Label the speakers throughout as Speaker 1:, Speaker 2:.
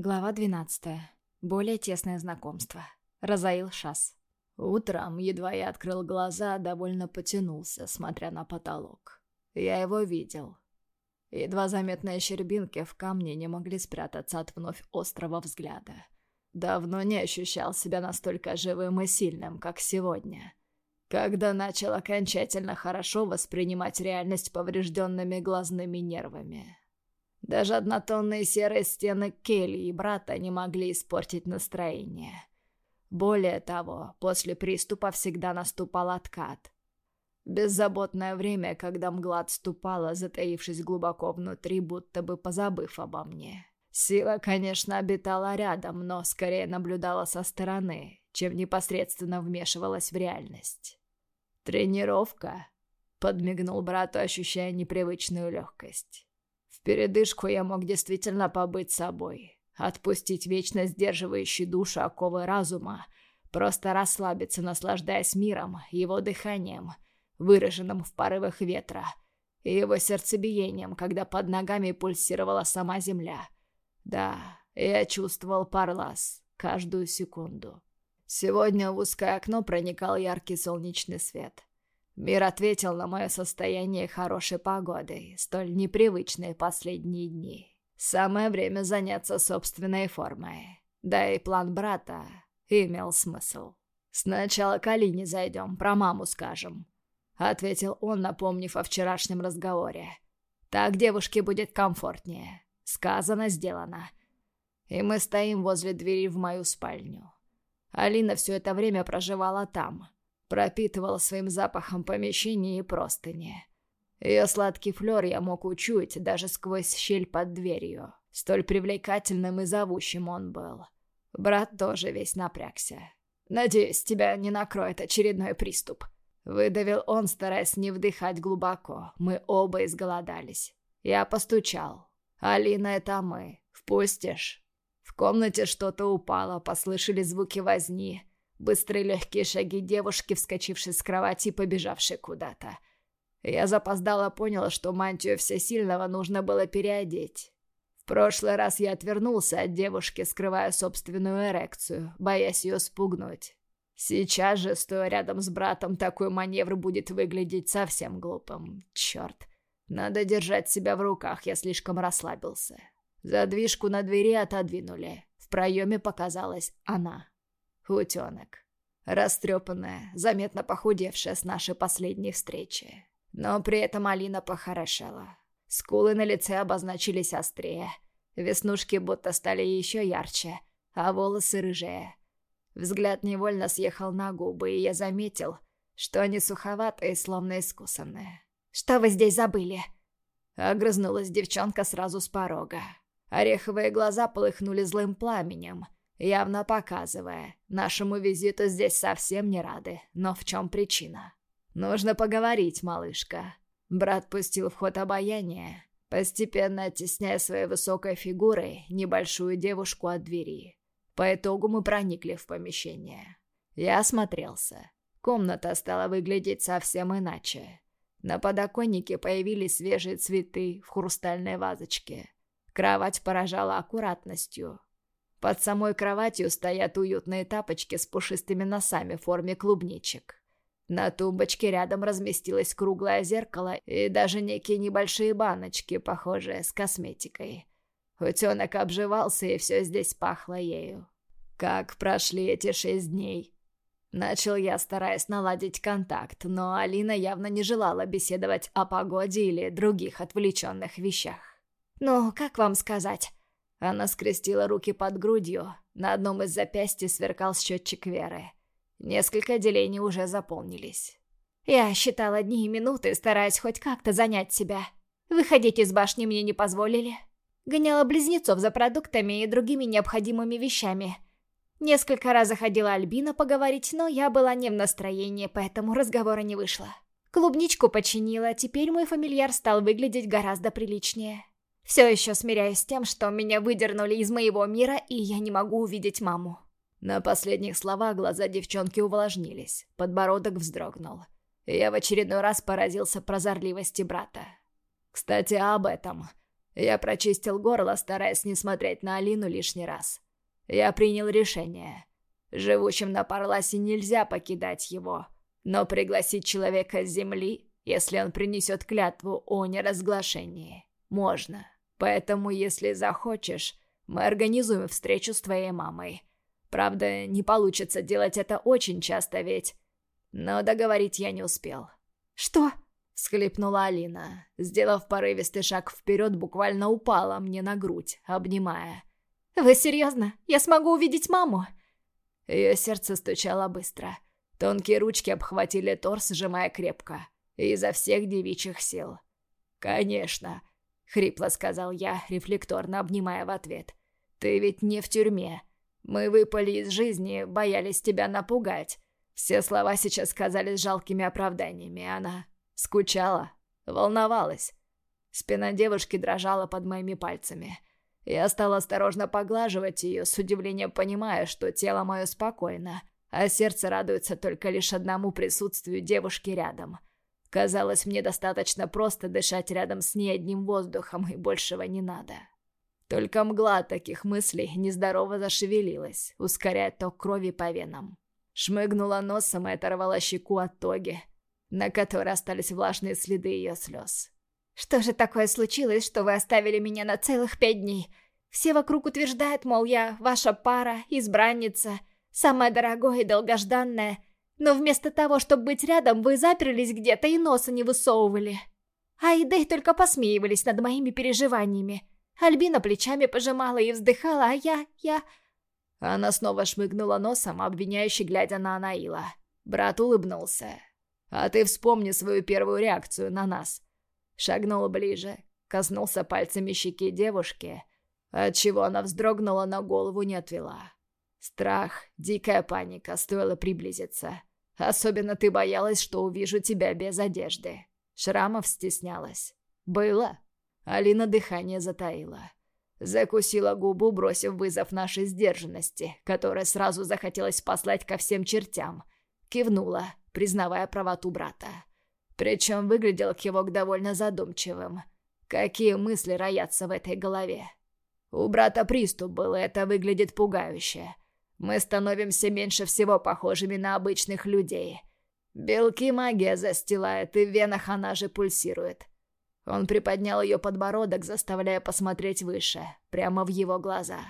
Speaker 1: Глава 12. Более тесное знакомство. Разаил Шас.
Speaker 2: Утром, едва я открыл глаза, довольно потянулся, смотря на потолок. Я его видел. Едва заметные щербинки в камне не могли спрятаться от вновь острого взгляда. Давно не ощущал себя настолько живым и сильным, как сегодня. Когда начал окончательно хорошо воспринимать реальность поврежденными глазными нервами. Даже однотонные серые стены Келли и брата не могли испортить настроение. Более того, после приступа всегда наступал откат. Беззаботное время, когда мгла отступала, затаившись глубоко внутри, будто бы позабыв обо мне. Сила, конечно, обитала рядом, но скорее наблюдала со стороны, чем непосредственно вмешивалась в реальность. «Тренировка?» — подмигнул брату, ощущая непривычную легкость. Передышку я мог действительно побыть собой, отпустить вечно сдерживающий душу оковы разума, просто расслабиться, наслаждаясь миром, его дыханием, выраженным в порывах ветра, и его сердцебиением, когда под ногами пульсировала сама земля. Да, я чувствовал Парлас каждую секунду. Сегодня в узкое окно проникал яркий солнечный свет. Мир ответил на мое состояние хорошей погодой, столь непривычные последние дни. Самое время заняться собственной формой. Да и план брата имел смысл. «Сначала к Алине зайдем, про маму скажем», — ответил он, напомнив о вчерашнем разговоре. «Так девушке будет комфортнее. Сказано, сделано. И мы стоим возле двери в мою спальню. Алина все это время проживала там» пропитывала своим запахом помещение и простыни. Ее сладкий флер я мог учуять даже сквозь щель под дверью. Столь привлекательным и зовущим он был. Брат тоже весь напрягся. «Надеюсь, тебя не накроет очередной приступ», — выдавил он, стараясь не вдыхать глубоко. Мы оба изголодались. Я постучал. «Алина, это мы. Впустишь?» В комнате что-то упало, послышались звуки возни. Быстрые легкие шаги девушки, вскочившей с кровати и побежавшей куда-то. Я запоздало поняла, что мантию всесильного нужно было переодеть. В прошлый раз я отвернулся от девушки, скрывая собственную эрекцию, боясь ее спугнуть. Сейчас же, стоя рядом с братом, такой маневр будет выглядеть совсем глупым. Черт. Надо держать себя в руках, я слишком расслабился. Задвижку на двери отодвинули. В проеме показалась она. Утенок. Растрепанная, заметно похудевшая с нашей последней встречи. Но при этом Алина похорошела. Скулы на лице обозначились острее. Веснушки будто стали еще ярче, а волосы рыжее. Взгляд невольно съехал на губы, и я заметил, что они суховатые, словно искусанные.
Speaker 1: «Что вы здесь забыли?»
Speaker 2: Огрызнулась девчонка сразу с порога. Ореховые глаза полыхнули злым пламенем — явно показывая, нашему визиту здесь совсем не рады. Но в чем причина? Нужно поговорить, малышка. Брат пустил в ход обаяние, постепенно оттесняя своей высокой фигурой небольшую девушку от двери. По итогу мы проникли в помещение. Я осмотрелся. Комната стала выглядеть совсем иначе. На подоконнике появились свежие цветы в хрустальной вазочке. Кровать поражала аккуратностью, под самой кроватью стоят уютные тапочки с пушистыми носами в форме клубничек. На тумбочке рядом разместилось круглое зеркало и даже некие небольшие баночки, похожие с косметикой. Утенок обживался, и все здесь пахло ею. Как прошли эти шесть дней? Начал я, стараясь наладить контакт, но Алина явно не желала беседовать о погоде или других отвлеченных вещах.
Speaker 1: «Ну, как вам сказать?»
Speaker 2: Она скрестила руки под грудью. На одном из запястья сверкал счетчик Веры. Несколько делений уже заполнились.
Speaker 1: Я считала дни и минуты, стараясь хоть как-то занять себя. Выходить из башни мне не позволили. Гоняла близнецов за продуктами и другими необходимыми вещами. Несколько раз заходила Альбина поговорить, но я была не в настроении, поэтому разговора не вышло. Клубничку починила, теперь мой фамильяр стал выглядеть гораздо приличнее. Все еще смиряюсь с тем, что меня выдернули из моего мира, и я не могу увидеть маму.
Speaker 2: На последних словах глаза девчонки увлажнились, подбородок вздрогнул. Я в очередной раз поразился прозорливости брата. Кстати, об этом. Я прочистил горло, стараясь не смотреть на Алину лишний раз. Я принял решение. Живущим на Парласе нельзя покидать его, но пригласить человека с земли, если он принесет клятву о неразглашении, можно. Поэтому, если захочешь, мы организуем встречу с твоей мамой. Правда, не получится делать это очень часто, ведь... Но договорить я не успел.
Speaker 1: «Что?»
Speaker 2: — всхлипнула Алина. Сделав порывистый шаг вперед, буквально упала мне на грудь, обнимая.
Speaker 1: «Вы серьезно? Я смогу увидеть маму?»
Speaker 2: Ее сердце стучало быстро. Тонкие ручки обхватили торс, сжимая крепко. Изо всех девичьих сил. «Конечно», — хрипло сказал я, рефлекторно обнимая в ответ. «Ты ведь не в тюрьме. Мы выпали из жизни, боялись тебя напугать. Все слова сейчас казались жалкими оправданиями. Она скучала, волновалась. Спина девушки дрожала под моими пальцами. Я стал осторожно поглаживать ее, с удивлением понимая, что тело мое спокойно, а сердце радуется только лишь одному присутствию девушки рядом. Казалось, мне достаточно просто дышать рядом с ней одним воздухом, и большего не надо. Только мгла таких мыслей нездорово зашевелилась, ускоряя ток крови по венам. Шмыгнула носом и оторвала щеку от тоги, на которой остались влажные следы ее слез.
Speaker 1: «Что же такое случилось, что вы оставили меня на целых пять дней? Все вокруг утверждают, мол, я ваша пара, избранница, самая дорогая и долгожданная, но вместо того, чтобы быть рядом, вы заперлись где-то и носа не высовывали. А только посмеивались над моими переживаниями». Альбина плечами пожимала и вздыхала, а я... я...
Speaker 2: Она снова шмыгнула носом, обвиняюще глядя на Анаила. Брат улыбнулся. «А ты вспомни свою первую реакцию на нас». Шагнул ближе, коснулся пальцами щеки девушки, отчего она вздрогнула, но голову не отвела. Страх, дикая паника, стоило приблизиться. Особенно ты боялась, что увижу тебя без одежды. Шрамов стеснялась. Было? Алина дыхание затаила. Закусила губу, бросив вызов нашей сдержанности, которая сразу захотелось послать ко всем чертям. Кивнула, признавая правоту брата. Причем выглядел кивок довольно задумчивым. Какие мысли роятся в этой голове? У брата приступ был, и это выглядит пугающе. Мы становимся меньше всего похожими на обычных людей. Белки магия застилает, и в венах она же пульсирует. Он приподнял ее подбородок, заставляя посмотреть выше, прямо в его глаза.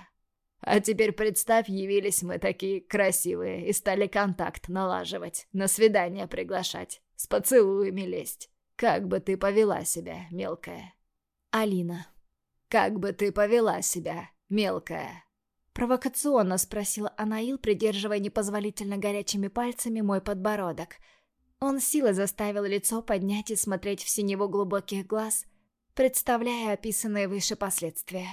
Speaker 2: А теперь представь, явились мы такие красивые и стали контакт налаживать, на свидание приглашать, с поцелуями лезть. Как бы ты повела себя, мелкая?
Speaker 1: Алина.
Speaker 2: Как бы ты повела себя, мелкая?
Speaker 1: Провокационно спросила Анаил, придерживая непозволительно горячими пальцами мой подбородок — он силой заставил лицо поднять и смотреть в синеву глубоких глаз, представляя описанные выше последствия.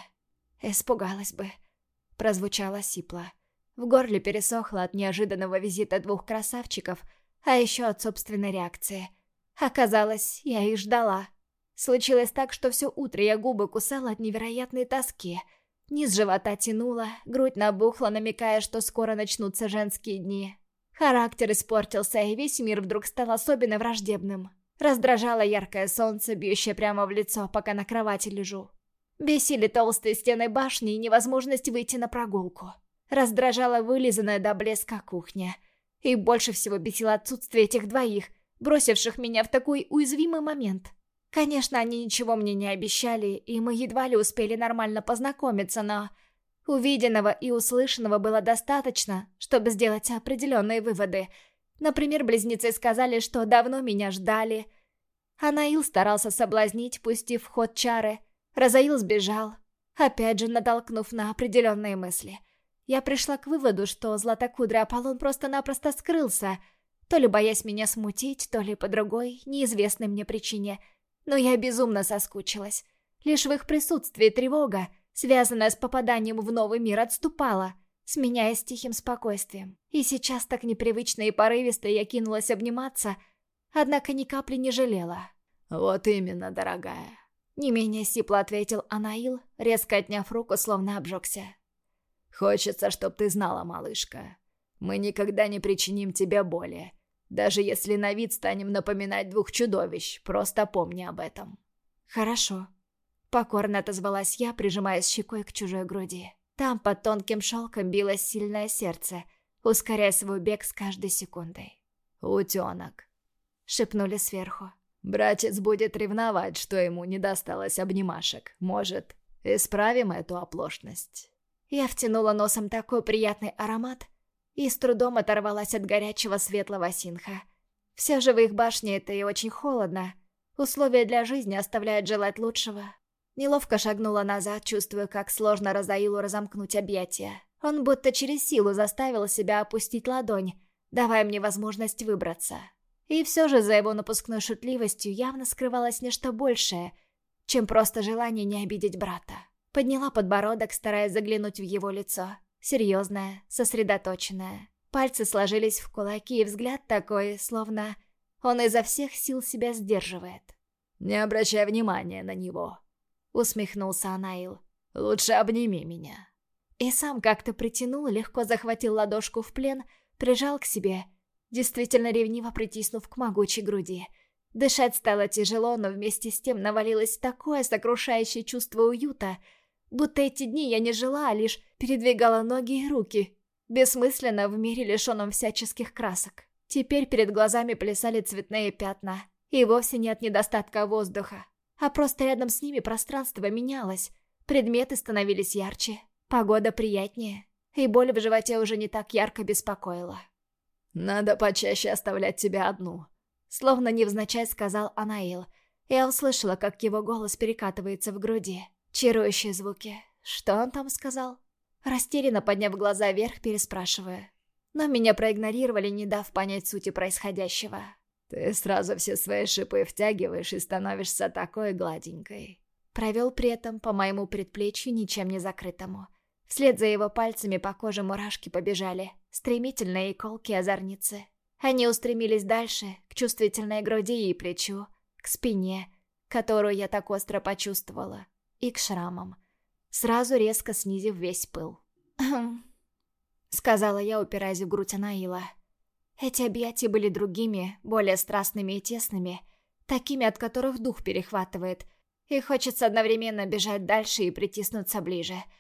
Speaker 1: «Испугалась бы», — прозвучало сипло. В горле пересохло от неожиданного визита двух красавчиков, а еще от собственной реакции. Оказалось, я их ждала. Случилось так, что все утро я губы кусала от невероятной тоски. Низ живота тянула, грудь набухла, намекая, что скоро начнутся женские дни. Характер испортился, и весь мир вдруг стал особенно враждебным. Раздражало яркое солнце, бьющее прямо в лицо, пока на кровати лежу. Бесили толстые стены башни и невозможность выйти на прогулку. Раздражала вылизанная до блеска кухня. И больше всего бесило отсутствие этих двоих, бросивших меня в такой уязвимый момент. Конечно, они ничего мне не обещали, и мы едва ли успели нормально познакомиться, но... Увиденного и услышанного было достаточно, чтобы сделать определенные выводы. Например, близнецы сказали, что давно меня ждали. Анаил старался соблазнить, пустив в ход чары. Розаил сбежал, опять же натолкнув на определенные мысли. Я пришла к выводу, что златокудрый Аполлон просто-напросто скрылся, то ли боясь меня смутить, то ли по другой, неизвестной мне причине. Но я безумно соскучилась. Лишь в их присутствии тревога, связанная с попаданием в новый мир, отступала, сменяясь тихим спокойствием. И сейчас так непривычно и порывисто я кинулась обниматься, однако ни капли не жалела.
Speaker 2: «Вот именно, дорогая», —
Speaker 1: не менее сипло ответил Анаил, резко отняв руку, словно обжегся.
Speaker 2: «Хочется, чтоб ты знала, малышка. Мы никогда не причиним тебе боли. Даже если на вид станем напоминать двух чудовищ, просто помни об этом».
Speaker 1: «Хорошо», Покорно отозвалась я, прижимаясь щекой к чужой груди. Там под тонким шелком билось сильное сердце, ускоряя свой бег с каждой секундой.
Speaker 2: «Утенок», —
Speaker 1: шепнули сверху.
Speaker 2: «Братец будет ревновать, что ему не досталось обнимашек. Может, исправим эту оплошность?»
Speaker 1: Я втянула носом такой приятный аромат и с трудом оторвалась от горячего светлого синха. Все же в их башне это и очень холодно. Условия для жизни оставляют желать лучшего. Неловко шагнула назад, чувствуя, как сложно Розаилу разомкнуть объятия. Он будто через силу заставил себя опустить ладонь, давая мне возможность выбраться. И все же за его напускной шутливостью явно скрывалось нечто большее, чем просто желание не обидеть брата. Подняла подбородок, стараясь заглянуть в его лицо. Серьезное, сосредоточенное. Пальцы сложились в кулаки, и взгляд такой, словно он изо всех сил себя сдерживает.
Speaker 2: «Не обращай внимания на него», — усмехнулся Анаил. «Лучше обними меня».
Speaker 1: И сам как-то притянул, легко захватил ладошку в плен, прижал к себе, действительно ревниво притиснув к могучей груди. Дышать стало тяжело, но вместе с тем навалилось такое сокрушающее чувство уюта, будто эти дни я не жила, а лишь передвигала ноги и руки, бессмысленно в мире лишенном всяческих красок. Теперь перед глазами плясали цветные пятна, и вовсе нет недостатка воздуха, а просто рядом с ними пространство менялось, предметы становились ярче, погода приятнее, и боль в животе уже не так ярко беспокоила.
Speaker 2: «Надо почаще оставлять тебя одну», —
Speaker 1: словно невзначай сказал Анаил. Я услышала, как его голос перекатывается в груди. Чарующие звуки. Что он там сказал? Растерянно подняв глаза вверх, переспрашивая. Но меня проигнорировали, не дав понять сути происходящего.
Speaker 2: «Ты сразу все свои шипы втягиваешь и становишься такой гладенькой».
Speaker 1: Провел при этом по моему предплечью, ничем не закрытому. Вслед за его пальцами по коже мурашки побежали, стремительные колки озорницы. Они устремились дальше, к чувствительной груди и плечу, к спине, которую я так остро почувствовала, и к шрамам, сразу резко снизив весь пыл. сказала я, упираясь в грудь Анаила. Эти объятия были другими, более страстными и тесными, такими, от которых дух перехватывает, и хочется одновременно бежать дальше и притиснуться ближе —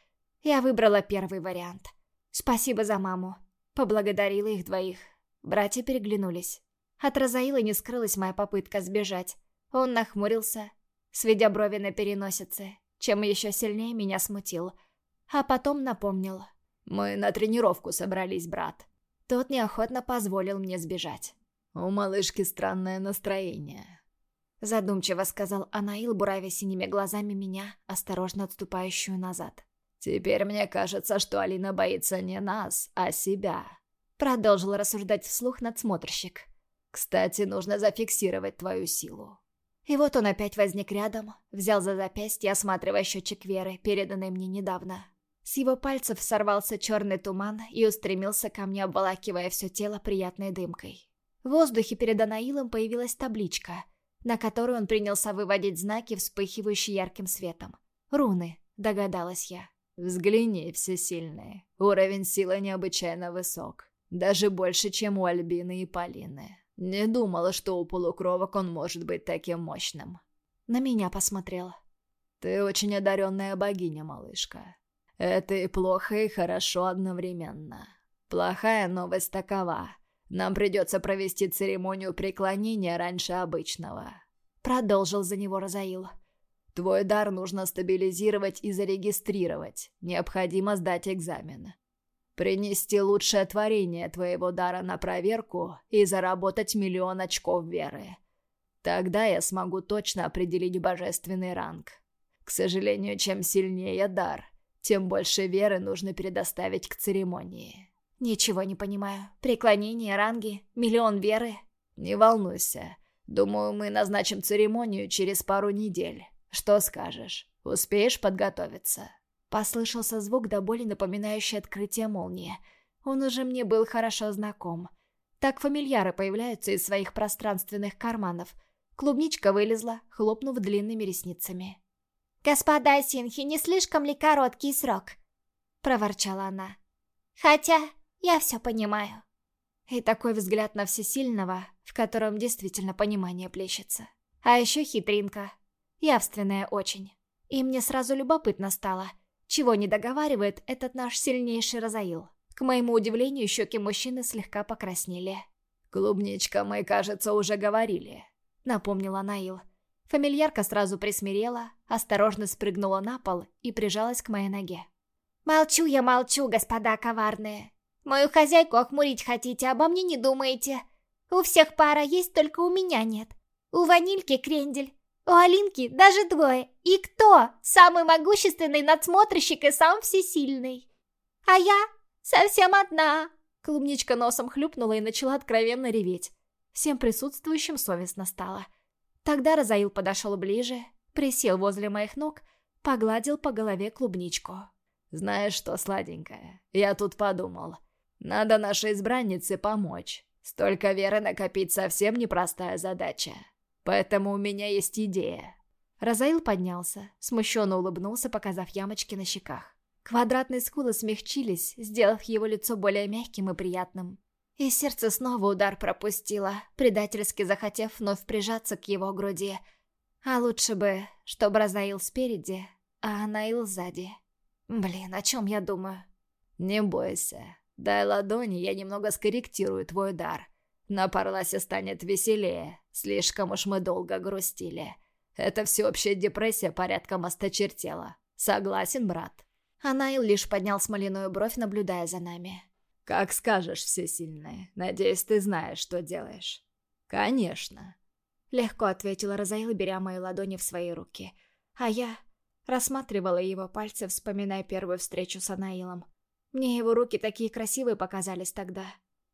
Speaker 1: я выбрала первый вариант. Спасибо за маму. Поблагодарила их двоих. Братья переглянулись. От Розаила не скрылась моя попытка сбежать. Он нахмурился, сведя брови на переносице, чем еще сильнее меня смутил. А потом напомнил.
Speaker 2: «Мы на тренировку собрались, брат».
Speaker 1: Тот неохотно позволил мне сбежать.
Speaker 2: «У малышки странное настроение», —
Speaker 1: задумчиво сказал Анаил, буравя синими глазами меня, осторожно отступающую назад.
Speaker 2: «Теперь мне кажется, что Алина боится не нас, а себя», —
Speaker 1: продолжил рассуждать вслух надсмотрщик.
Speaker 2: «Кстати, нужно зафиксировать твою силу».
Speaker 1: И вот он опять возник рядом, взял за запястье, осматривая счетчик Веры, переданный мне недавно. С его пальцев сорвался черный туман и устремился ко мне, обволакивая все тело приятной дымкой. В воздухе перед Анаилом появилась табличка, на которую он принялся выводить знаки, вспыхивающие ярким светом. «Руны», догадалась я.
Speaker 2: Взгляни, всесильные. Уровень силы необычайно высок. Даже больше, чем у Альбины и Полины. Не думала, что у полукровок он может быть таким мощным.
Speaker 1: На меня посмотрела.
Speaker 2: Ты очень одаренная богиня, малышка. Это и плохо, и хорошо одновременно. Плохая новость такова. Нам придется провести церемонию преклонения раньше обычного.
Speaker 1: Продолжил за него Розаил.
Speaker 2: Твой дар нужно стабилизировать и зарегистрировать. Необходимо сдать экзамен. Принести лучшее творение твоего дара на проверку и заработать миллион очков веры. Тогда я смогу точно определить божественный ранг. К сожалению, чем сильнее дар, тем больше веры нужно предоставить к церемонии.
Speaker 1: Ничего не понимаю. Преклонение, ранги, миллион веры.
Speaker 2: Не волнуйся. Думаю, мы назначим церемонию через пару недель. «Что скажешь? Успеешь подготовиться?»
Speaker 1: Послышался звук до боли напоминающий открытие молнии. Он уже мне был хорошо знаком. Так фамильяры появляются из своих пространственных карманов. Клубничка вылезла, хлопнув длинными ресницами.
Speaker 3: «Господа Синхи, не слишком ли короткий срок?» — проворчала она. «Хотя я все понимаю».
Speaker 1: И такой взгляд на всесильного, в котором действительно понимание плещется. А еще хитринка, Явственная очень. И мне сразу любопытно стало, чего не договаривает этот наш сильнейший Розаил. К моему удивлению, щеки мужчины слегка покраснели.
Speaker 2: «Клубничка, мы, кажется, уже говорили», —
Speaker 1: напомнила Наил. Фамильярка сразу присмирела, осторожно спрыгнула на пол и прижалась к моей ноге.
Speaker 3: «Молчу я, молчу, господа коварные. Мою хозяйку охмурить хотите, обо мне не думаете. У всех пара есть, только у меня нет. У ванильки крендель, у Алинки даже двое. И кто? Самый могущественный надсмотрщик и сам всесильный. А я совсем одна.
Speaker 1: Клубничка носом хлюпнула и начала откровенно реветь. Всем присутствующим совестно стало. Тогда Розаил подошел ближе, присел возле моих ног, погладил по голове клубничку.
Speaker 2: «Знаешь что, сладенькая, я тут подумал. Надо нашей избраннице помочь. Столько веры накопить совсем непростая задача. Поэтому у меня есть идея».
Speaker 1: Розаил поднялся, смущенно улыбнулся, показав ямочки на щеках. Квадратные скулы смягчились, сделав его лицо более мягким и приятным. И сердце снова удар пропустило, предательски захотев вновь прижаться к его груди. А лучше бы, чтобы Розаил спереди, а Анаил сзади. Блин, о чем я думаю?
Speaker 2: «Не бойся. Дай ладони, я немного скорректирую твой дар. На Парласе станет веселее. Слишком уж мы долго грустили. Это всеобщая депрессия порядком осточертела. Согласен, брат?»
Speaker 1: Анаил лишь поднял смоляную бровь, наблюдая за нами.
Speaker 2: «Как скажешь, всесильная. Надеюсь, ты знаешь, что делаешь». «Конечно».
Speaker 1: Легко ответила Розаил, беря мои ладони в свои руки. А я рассматривала его пальцы, вспоминая первую встречу с Анаилом. Мне его руки такие красивые показались тогда.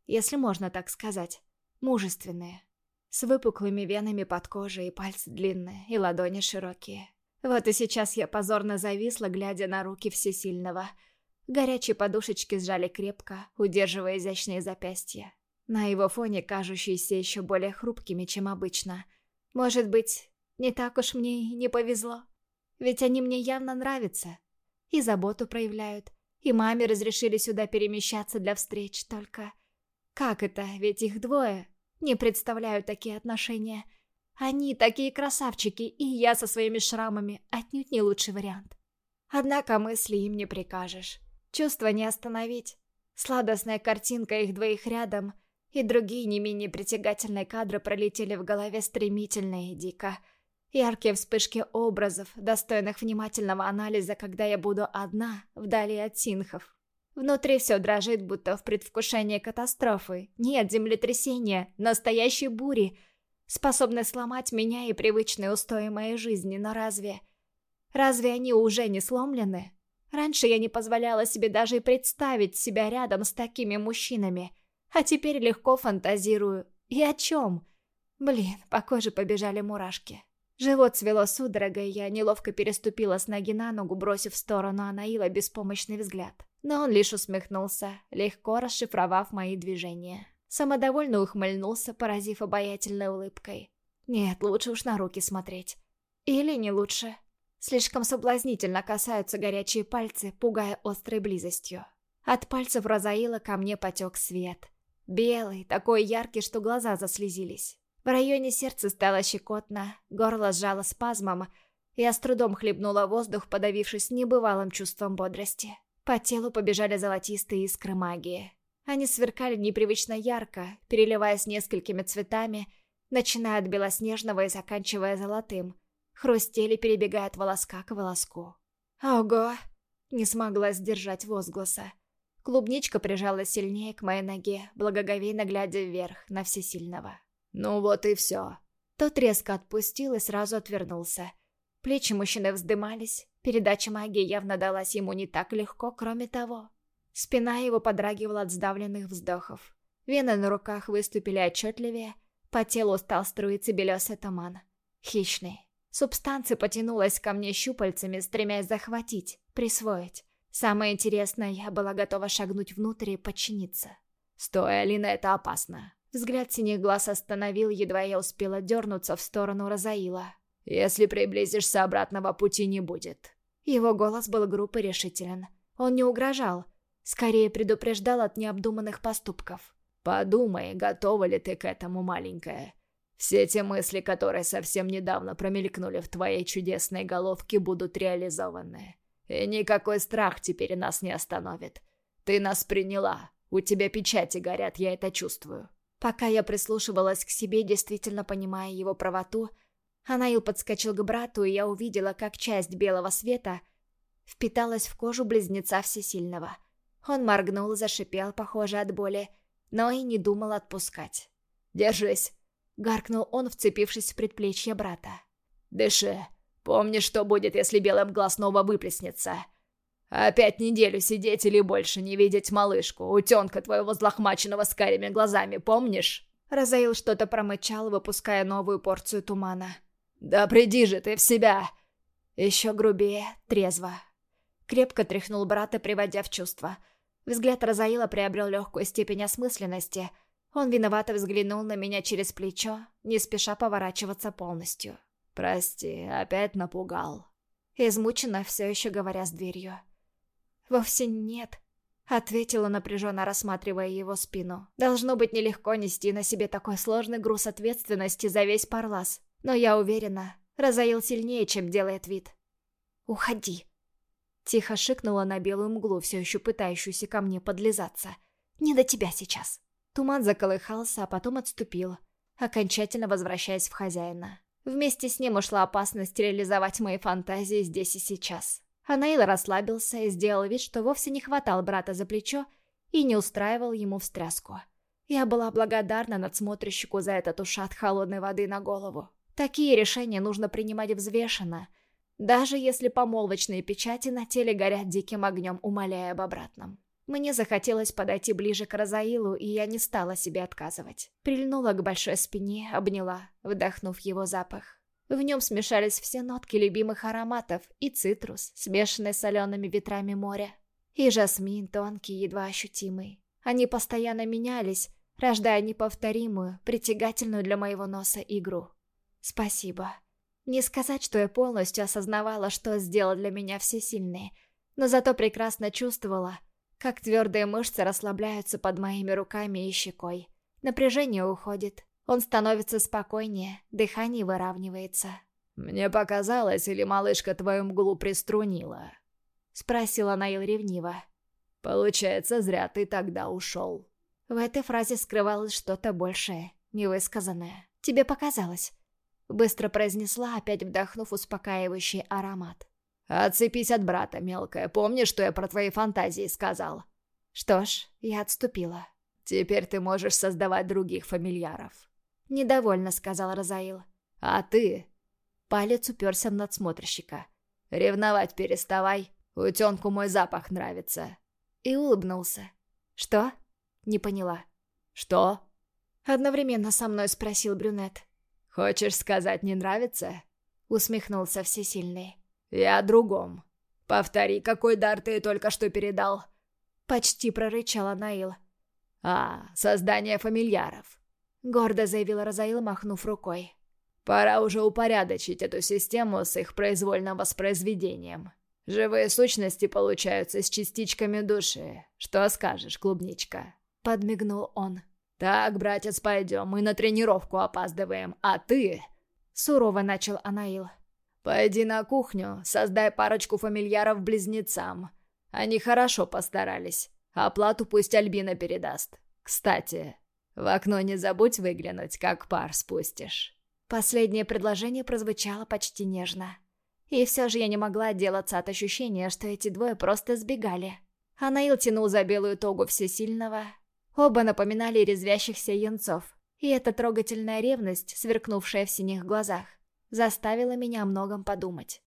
Speaker 1: Если можно так сказать. Мужественные. С выпуклыми венами под кожей, и пальцы длинные, и ладони широкие. Вот и сейчас я позорно зависла, глядя на руки всесильного — Горячие подушечки сжали крепко, удерживая изящные запястья. На его фоне кажущиеся еще более хрупкими, чем обычно. Может быть, не так уж мне и не повезло. Ведь они мне явно нравятся. И заботу проявляют. И маме разрешили сюда перемещаться для встреч, только... Как это? Ведь их двое. Не представляю такие отношения. Они такие красавчики, и я со своими шрамами отнюдь не лучший вариант. Однако мысли им не прикажешь. Чувство не остановить. Сладостная картинка их двоих рядом и другие не менее притягательные кадры пролетели в голове стремительно и дико. Яркие вспышки образов, достойных внимательного анализа, когда я буду одна, вдали от синхов. Внутри все дрожит, будто в предвкушении катастрофы. Нет землетрясения, настоящей бури, способной сломать меня и привычные устои моей жизни, но разве... Разве они уже не сломлены? Раньше я не позволяла себе даже и представить себя рядом с такими мужчинами. А теперь легко фантазирую. И о чем? Блин, по коже побежали мурашки. Живот свело судорогой, я неловко переступила с ноги на ногу, бросив в сторону Анаила беспомощный взгляд. Но он лишь усмехнулся, легко расшифровав мои движения. Самодовольно ухмыльнулся, поразив обаятельной улыбкой. Нет, лучше уж на руки смотреть. Или не лучше. Слишком соблазнительно касаются горячие пальцы, пугая острой близостью. От пальцев Розаила ко мне потек свет. Белый, такой яркий, что глаза заслезились. В районе сердца стало щекотно, горло сжало спазмом, я с трудом хлебнула воздух, подавившись небывалым чувством бодрости. По телу побежали золотистые искры магии. Они сверкали непривычно ярко, переливаясь несколькими цветами, начиная от белоснежного и заканчивая золотым, хрустели, перебегая от волоска к волоску. «Ого!» Не смогла сдержать возгласа. Клубничка прижалась сильнее к моей ноге, благоговейно глядя вверх на всесильного.
Speaker 2: «Ну вот и все».
Speaker 1: Тот резко отпустил и сразу отвернулся. Плечи мужчины вздымались, передача магии явно далась ему не так легко, кроме того. Спина его подрагивала от сдавленных вздохов. Вены на руках выступили отчетливее, по телу стал струиться белесый туман. Хищный, Субстанция потянулась ко мне щупальцами, стремясь захватить, присвоить. Самое интересное, я была готова шагнуть внутрь и подчиниться.
Speaker 2: «Стой, Алина, это опасно!»
Speaker 1: Взгляд синих глаз остановил, едва я успела дернуться в сторону Розаила.
Speaker 2: «Если приблизишься, обратного пути не будет».
Speaker 1: Его голос был груб и решителен. Он не угрожал, скорее предупреждал от необдуманных поступков.
Speaker 2: «Подумай, готова ли ты к этому, маленькая. Все те мысли, которые совсем недавно промелькнули в твоей чудесной головке, будут реализованы. И никакой страх теперь нас не остановит. Ты нас приняла. У тебя печати горят, я это чувствую.
Speaker 1: Пока я прислушивалась к себе, действительно понимая его правоту, Анаил подскочил к брату, и я увидела, как часть белого света впиталась в кожу близнеца всесильного. Он моргнул, зашипел, похоже, от боли, но и не думал отпускать.
Speaker 2: «Держись!»
Speaker 1: — гаркнул он, вцепившись в предплечье брата.
Speaker 2: «Дыши. Помни, что будет, если белый мгла снова выплеснется. Опять неделю сидеть или больше не видеть малышку, утенка твоего злохмаченного с карими глазами, помнишь?»
Speaker 1: Розаил что-то промычал, выпуская новую порцию тумана.
Speaker 2: «Да приди же ты в себя!»
Speaker 1: Еще грубее, трезво. Крепко тряхнул брата, приводя в чувство. Взгляд Розаила приобрел легкую степень осмысленности. Он виновато взглянул на меня через плечо, не спеша поворачиваться полностью.
Speaker 2: «Прости, опять напугал».
Speaker 1: Измученно, все еще говоря с дверью. «Вовсе нет», — ответила напряженно, рассматривая его спину. «Должно быть нелегко нести на себе такой сложный груз ответственности за весь Парлас. Но я уверена, Розаил сильнее, чем делает вид». «Уходи», — тихо шикнула на белую мглу, все еще пытающуюся ко мне подлизаться. «Не до тебя сейчас». Туман заколыхался, а потом отступил, окончательно возвращаясь в хозяина. Вместе с ним ушла опасность реализовать мои фантазии здесь и сейчас. Анаил расслабился и сделал вид, что вовсе не хватал брата за плечо и не устраивал ему встряску. Я была благодарна надсмотрщику за этот ушат холодной воды на голову. Такие решения нужно принимать взвешенно, даже если помолвочные печати на теле горят диким огнем, умоляя об обратном. Мне захотелось подойти ближе к Розаилу, и я не стала себе отказывать. Прильнула к большой спине, обняла, вдохнув его запах. В нем смешались все нотки любимых ароматов и цитрус, смешанный с солеными ветрами моря, и жасмин, тонкий, едва ощутимый. Они постоянно менялись, рождая неповторимую, притягательную для моего носа игру. Спасибо. Не сказать, что я полностью осознавала, что сделал для меня всесильный, но зато прекрасно чувствовала, как твердые мышцы расслабляются под моими руками и щекой. Напряжение уходит, он становится спокойнее, дыхание выравнивается.
Speaker 2: «Мне показалось, или малышка твою мглу приструнила?»
Speaker 1: Спросила Наил ревниво.
Speaker 2: «Получается, зря ты тогда ушел».
Speaker 1: В этой фразе скрывалось что-то большее, невысказанное. «Тебе показалось?» Быстро произнесла, опять вдохнув успокаивающий аромат.
Speaker 2: «Отцепись от брата, мелкая. Помнишь, что я про твои фантазии сказал?»
Speaker 1: Что ж, я отступила.
Speaker 2: «Теперь ты можешь создавать других фамильяров.
Speaker 1: «Недовольно», — сказал Розаил.
Speaker 2: «А ты?»
Speaker 1: Палец уперся в надсмотрщика.
Speaker 2: «Ревновать переставай. Утенку мой запах нравится».
Speaker 1: И улыбнулся. «Что?» Не поняла.
Speaker 2: «Что?»
Speaker 1: Одновременно со мной спросил брюнет.
Speaker 2: «Хочешь сказать, не нравится?»
Speaker 1: Усмехнулся всесильный.
Speaker 2: «Я о другом. Повтори, какой дар ты только что передал?»
Speaker 1: Почти прорычала Наил.
Speaker 2: «А, создание фамильяров.
Speaker 1: — гордо заявила Розаил, махнув рукой.
Speaker 2: «Пора уже упорядочить эту систему с их произвольным воспроизведением. Живые сущности получаются с частичками души. Что скажешь, клубничка?»
Speaker 1: — подмигнул он.
Speaker 2: «Так, братец, пойдем, мы на тренировку опаздываем, а ты...»
Speaker 1: Сурово начал Анаил.
Speaker 2: «Пойди на кухню, создай парочку фамильяров близнецам. Они хорошо постарались. Оплату пусть Альбина передаст. Кстати, в окно не забудь выглянуть, как пар спустишь».
Speaker 1: Последнее предложение прозвучало почти нежно. И все же я не могла отделаться от ощущения, что эти двое просто сбегали. Анаил тянул за белую тогу всесильного. Оба напоминали резвящихся янцов. И эта трогательная ревность, сверкнувшая в синих глазах, заставила меня о многом подумать.